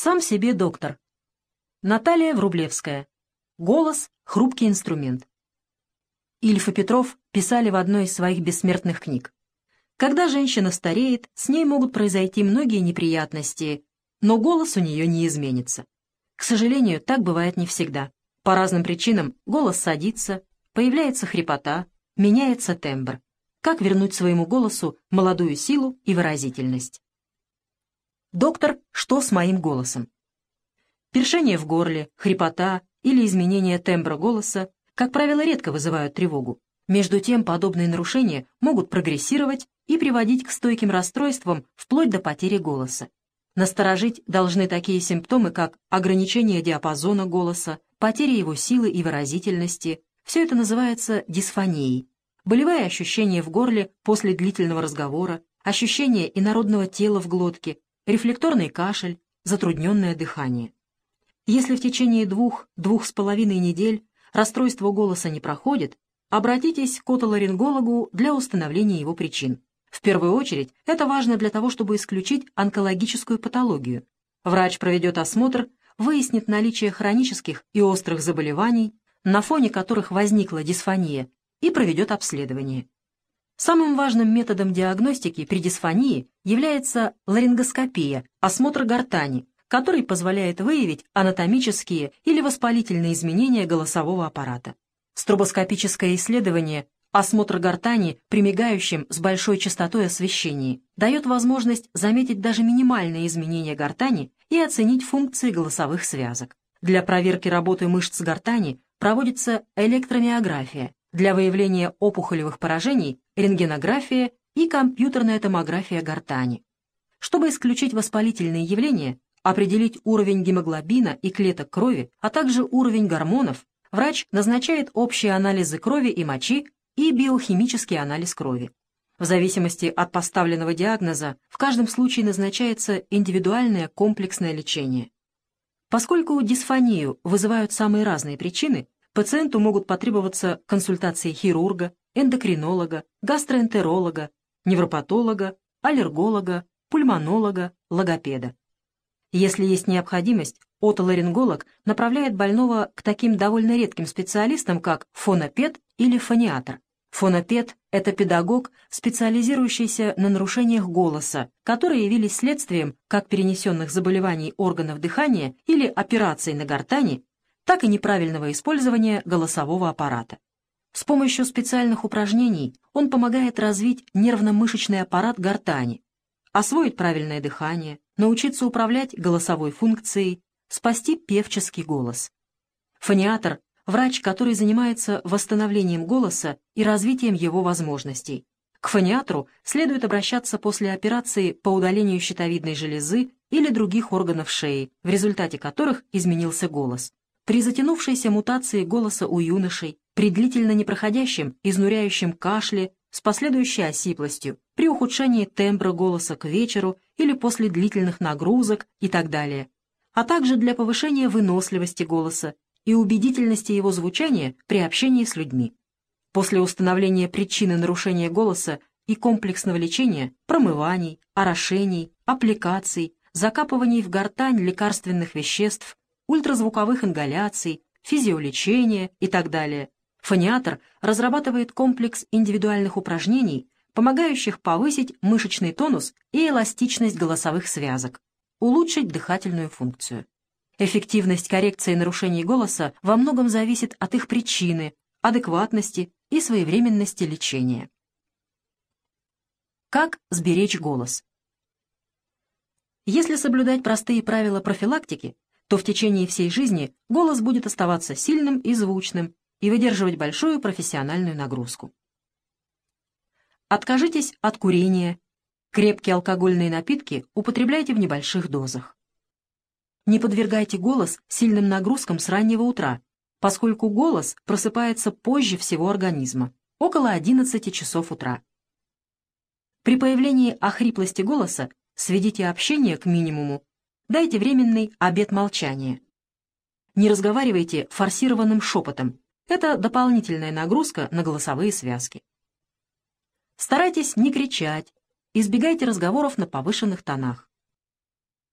Сам себе доктор. Наталья Врублевская. Голос — хрупкий инструмент. Ильф и Петров писали в одной из своих бессмертных книг. Когда женщина стареет, с ней могут произойти многие неприятности, но голос у нее не изменится. К сожалению, так бывает не всегда. По разным причинам голос садится, появляется хрипота, меняется тембр. Как вернуть своему голосу молодую силу и выразительность? Доктор, что с моим голосом? Першение в горле, хрипота или изменение тембра голоса, как правило, редко вызывают тревогу. Между тем, подобные нарушения могут прогрессировать и приводить к стойким расстройствам вплоть до потери голоса. Насторожить должны такие симптомы, как ограничение диапазона голоса, потеря его силы и выразительности. Все это называется дисфонией. Болевые ощущения в горле после длительного разговора, ощущение инородного тела в глотке, рефлекторный кашель, затрудненное дыхание. Если в течение двух-двух с половиной недель расстройство голоса не проходит, обратитесь к отоларингологу для установления его причин. В первую очередь, это важно для того, чтобы исключить онкологическую патологию. Врач проведет осмотр, выяснит наличие хронических и острых заболеваний, на фоне которых возникла дисфония, и проведет обследование. Самым важным методом диагностики при дисфонии является ларингоскопия, осмотр гортани, который позволяет выявить анатомические или воспалительные изменения голосового аппарата. Стробоскопическое исследование Осмотр гортани при мигающем с большой частотой освещении дает возможность заметить даже минимальные изменения гортани и оценить функции голосовых связок. Для проверки работы мышц гортани проводится электромиография, для выявления опухолевых поражений – рентгенография и компьютерная томография гортани. Чтобы исключить воспалительные явления, определить уровень гемоглобина и клеток крови, а также уровень гормонов, врач назначает общие анализы крови и мочи и биохимический анализ крови. В зависимости от поставленного диагноза в каждом случае назначается индивидуальное комплексное лечение. Поскольку дисфонию вызывают самые разные причины, пациенту могут потребоваться консультации хирурга, эндокринолога, гастроэнтеролога, невропатолога, аллерголога, пульмонолога, логопеда. Если есть необходимость, отоларинголог направляет больного к таким довольно редким специалистам, как фонопед или фониатор. Фонопед – это педагог, специализирующийся на нарушениях голоса, которые явились следствием как перенесенных заболеваний органов дыхания или операций на гортани, так и неправильного использования голосового аппарата. С помощью специальных упражнений он помогает развить нервно-мышечный аппарат гортани, освоить правильное дыхание, научиться управлять голосовой функцией, спасти певческий голос. Фониатор врач, который занимается восстановлением голоса и развитием его возможностей. К фониатру следует обращаться после операции по удалению щитовидной железы или других органов шеи, в результате которых изменился голос. При затянувшейся мутации голоса у юношей, при длительно непроходящем, изнуряющем кашле с последующей осиплостью, при ухудшении тембра голоса к вечеру или после длительных нагрузок и так далее, а также для повышения выносливости голоса и убедительности его звучания при общении с людьми. После установления причины нарушения голоса и комплексного лечения, промываний, орошений, аппликаций, закапываний в гортань лекарственных веществ, ультразвуковых ингаляций, физиолечения и так далее, фониатор разрабатывает комплекс индивидуальных упражнений, помогающих повысить мышечный тонус и эластичность голосовых связок, улучшить дыхательную функцию. Эффективность коррекции нарушений голоса во многом зависит от их причины, адекватности и своевременности лечения. Как сберечь голос? Если соблюдать простые правила профилактики, то в течение всей жизни голос будет оставаться сильным и звучным и выдерживать большую профессиональную нагрузку. Откажитесь от курения. Крепкие алкогольные напитки употребляйте в небольших дозах. Не подвергайте голос сильным нагрузкам с раннего утра, поскольку голос просыпается позже всего организма, около 11 часов утра. При появлении охриплости голоса сведите общение к минимуму, дайте временный обет молчания. Не разговаривайте форсированным шепотом, это дополнительная нагрузка на голосовые связки. Старайтесь не кричать, избегайте разговоров на повышенных тонах.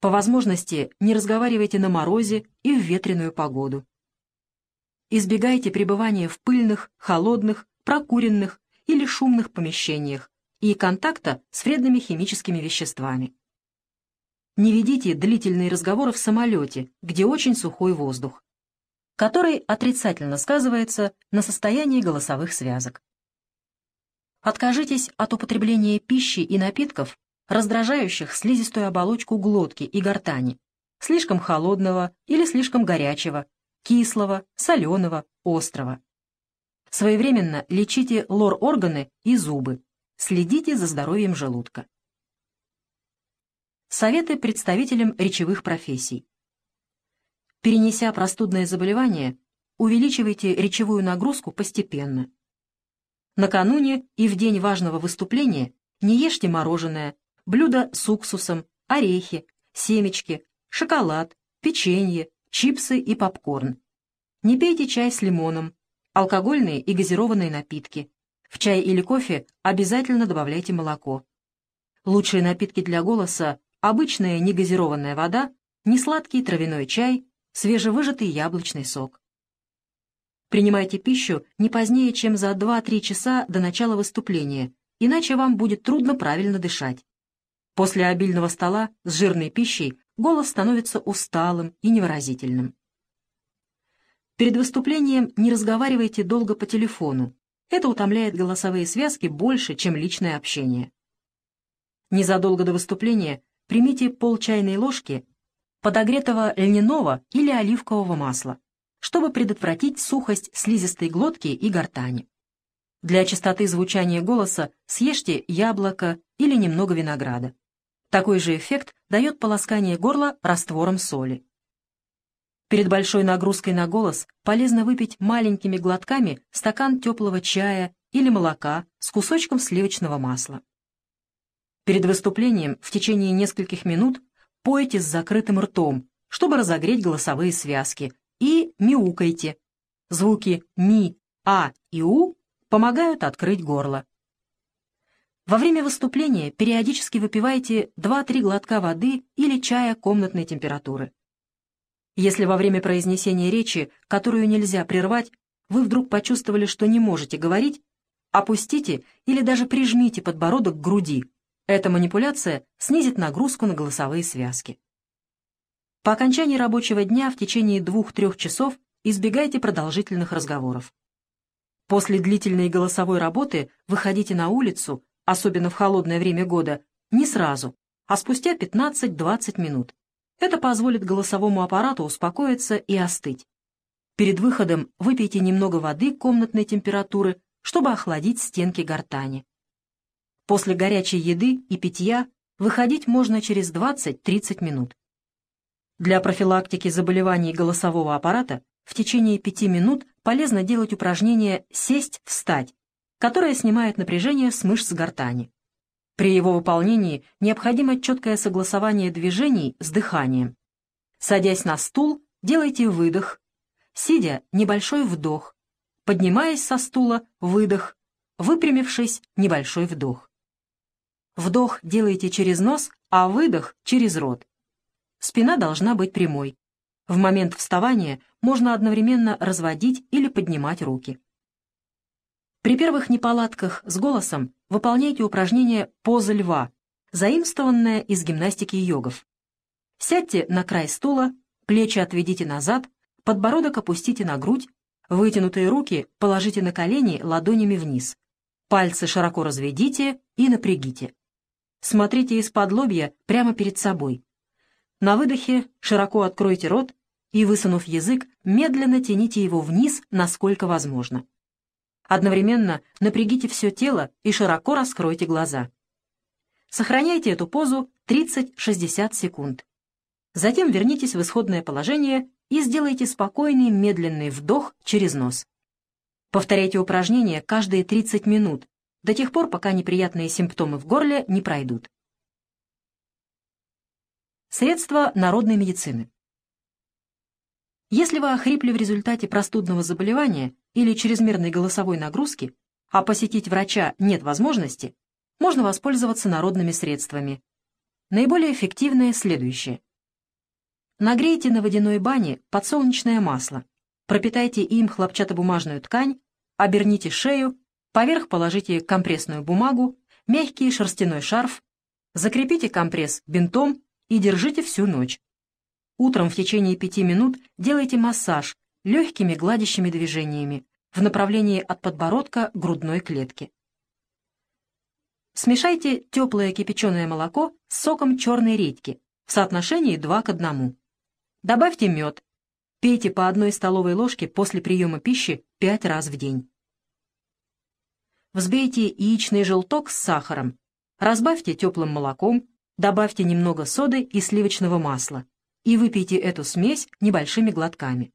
По возможности не разговаривайте на морозе и в ветреную погоду. Избегайте пребывания в пыльных, холодных, прокуренных или шумных помещениях и контакта с вредными химическими веществами. Не ведите длительные разговоры в самолете, где очень сухой воздух, который отрицательно сказывается на состоянии голосовых связок. Откажитесь от употребления пищи и напитков, раздражающих слизистую оболочку глотки и гортани, слишком холодного или слишком горячего, кислого, соленого, острого. Своевременно лечите лор-органы и зубы. Следите за здоровьем желудка. Советы представителям речевых профессий. Перенеся простудное заболевание, увеличивайте речевую нагрузку постепенно. Накануне и в день важного выступления не ешьте мороженое, блюда с уксусом, орехи, семечки, шоколад, печенье, чипсы и попкорн. Не пейте чай с лимоном, алкогольные и газированные напитки. В чай или кофе обязательно добавляйте молоко. Лучшие напитки для голоса – обычная негазированная вода, несладкий травяной чай, свежевыжатый яблочный сок. Принимайте пищу не позднее, чем за 2-3 часа до начала выступления, иначе вам будет трудно правильно дышать. После обильного стола с жирной пищей голос становится усталым и невыразительным. Перед выступлением не разговаривайте долго по телефону. Это утомляет голосовые связки больше, чем личное общение. Незадолго до выступления примите пол чайной ложки подогретого льняного или оливкового масла, чтобы предотвратить сухость слизистой глотки и гортани. Для чистоты звучания голоса съешьте яблоко или немного винограда. Такой же эффект дает полоскание горла раствором соли. Перед большой нагрузкой на голос полезно выпить маленькими глотками стакан теплого чая или молока с кусочком сливочного масла. Перед выступлением в течение нескольких минут пойте с закрытым ртом, чтобы разогреть голосовые связки, и мяукайте. Звуки «ми», «а» и «у» помогают открыть горло. Во время выступления периодически выпивайте 2-3 глотка воды или чая комнатной температуры. Если во время произнесения речи, которую нельзя прервать, вы вдруг почувствовали, что не можете говорить, опустите или даже прижмите подбородок к груди. Эта манипуляция снизит нагрузку на голосовые связки. По окончании рабочего дня в течение 2-3 часов избегайте продолжительных разговоров. После длительной голосовой работы выходите на улицу особенно в холодное время года, не сразу, а спустя 15-20 минут. Это позволит голосовому аппарату успокоиться и остыть. Перед выходом выпейте немного воды комнатной температуры, чтобы охладить стенки гортани. После горячей еды и питья выходить можно через 20-30 минут. Для профилактики заболеваний голосового аппарата в течение 5 минут полезно делать упражнение «сесть-встать» которое снимает напряжение с мышц гортани. При его выполнении необходимо четкое согласование движений с дыханием. Садясь на стул, делайте выдох. Сидя, небольшой вдох. Поднимаясь со стула, выдох. Выпрямившись, небольшой вдох. Вдох делайте через нос, а выдох через рот. Спина должна быть прямой. В момент вставания можно одновременно разводить или поднимать руки. При первых неполадках с голосом выполняйте упражнение «Поза льва», заимствованное из гимнастики йогов. Сядьте на край стула, плечи отведите назад, подбородок опустите на грудь, вытянутые руки положите на колени ладонями вниз. Пальцы широко разведите и напрягите. Смотрите из-под лобья прямо перед собой. На выдохе широко откройте рот и, высунув язык, медленно тяните его вниз, насколько возможно. Одновременно напрягите все тело и широко раскройте глаза. Сохраняйте эту позу 30-60 секунд. Затем вернитесь в исходное положение и сделайте спокойный медленный вдох через нос. Повторяйте упражнение каждые 30 минут, до тех пор, пока неприятные симптомы в горле не пройдут. Средства народной медицины. Если вы охрипли в результате простудного заболевания или чрезмерной голосовой нагрузки, а посетить врача нет возможности, можно воспользоваться народными средствами. Наиболее эффективное следующее. Нагрейте на водяной бане подсолнечное масло. Пропитайте им хлопчатобумажную ткань, оберните шею, поверх положите компрессную бумагу, мягкий шерстяной шарф, закрепите компресс бинтом и держите всю ночь. Утром в течение пяти минут делайте массаж легкими гладящими движениями в направлении от подбородка грудной клетки. Смешайте теплое кипяченое молоко с соком черной редьки в соотношении 2 к 1. Добавьте мед. Пейте по одной столовой ложке после приема пищи 5 раз в день. Взбейте яичный желток с сахаром. Разбавьте теплым молоком, добавьте немного соды и сливочного масла и выпейте эту смесь небольшими глотками.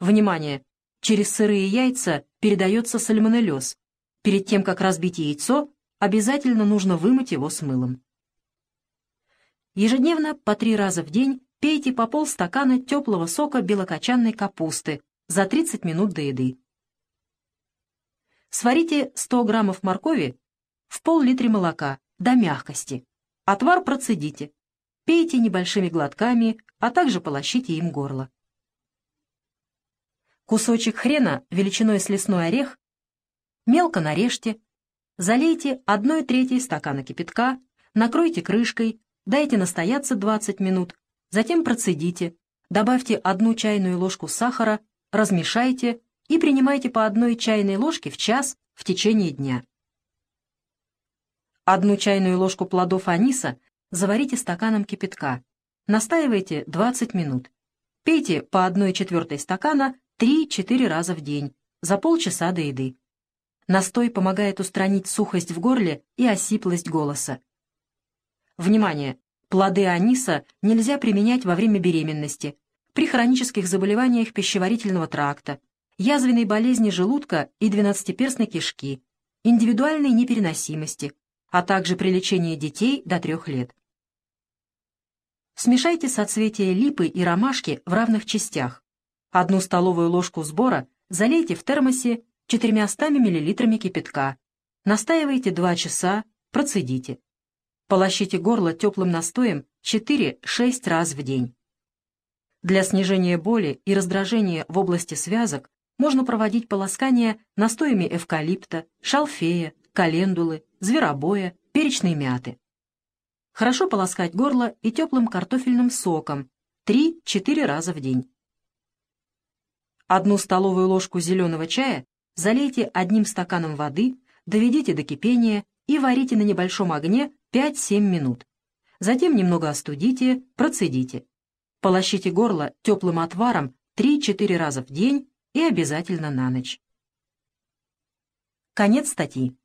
Внимание! Через сырые яйца передается сальмонеллез. Перед тем, как разбить яйцо, обязательно нужно вымыть его с мылом. Ежедневно по три раза в день пейте по полстакана теплого сока белокочанной капусты за 30 минут до еды. Сварите 100 граммов моркови в пол-литре молока до мягкости. Отвар процедите. Пейте небольшими глотками, а также полощите им горло. Кусочек хрена величиной с лесной орех мелко нарежьте, Залейте 1 третьей стакана кипятка, накройте крышкой, дайте настояться 20 минут, затем процедите, добавьте одну чайную ложку сахара, размешайте и принимайте по одной чайной ложке в час в течение дня. Одну чайную ложку плодов аниса заварите стаканом кипятка. Настаивайте 20 минут. Пейте по 1 четвертой стакана 3-4 раза в день, за полчаса до еды. Настой помогает устранить сухость в горле и осиплость голоса. Внимание! Плоды аниса нельзя применять во время беременности, при хронических заболеваниях пищеварительного тракта, язвенной болезни желудка и двенадцатиперстной кишки, индивидуальной непереносимости, а также при лечении детей до трех лет. Смешайте соцветия липы и ромашки в равных частях. Одну столовую ложку сбора залейте в термосе 400 мл кипятка. Настаивайте 2 часа, процедите. Полощите горло теплым настоем 4-6 раз в день. Для снижения боли и раздражения в области связок можно проводить полоскание настоями эвкалипта, шалфея, календулы, зверобоя, перечной мяты. Хорошо полоскать горло и теплым картофельным соком 3-4 раза в день. Одну столовую ложку зеленого чая залейте одним стаканом воды, доведите до кипения и варите на небольшом огне 5-7 минут. Затем немного остудите, процедите. Полощите горло теплым отваром 3-4 раза в день и обязательно на ночь. Конец статьи.